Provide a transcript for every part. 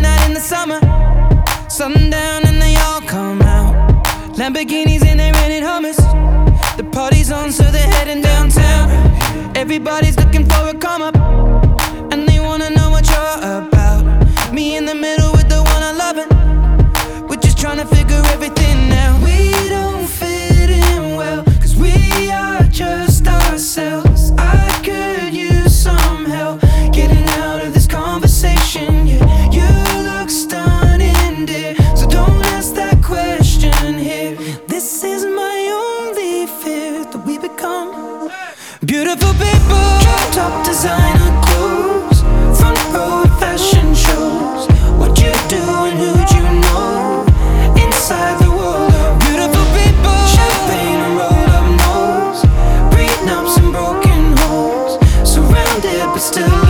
Night in the summer. Sundown and they all come out. Lamborghinis and they rented hummus. The party's on, so they're heading downtown. Everybody's looking for a come up. Beautiful people. drop Top designer clothes, front row fashion shows. What you do and who'd you know? Inside the world of beautiful people. Champagne and roll up nose, prenups and broken homes. Surrounded but still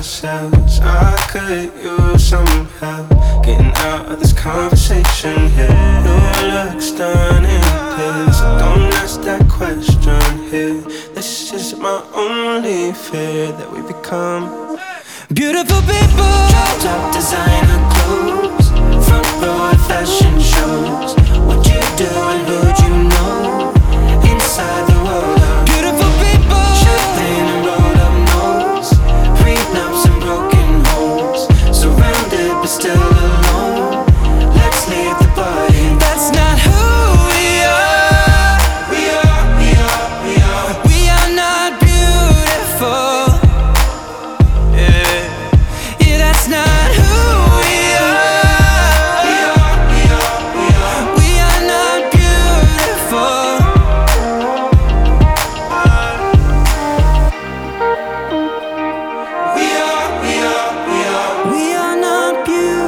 ourselves. I could use some help getting out of this conversation here. You look stunning, please. Don't ask that question here. This is my only fear that we become. Beautiful people. Top designer clothes, you.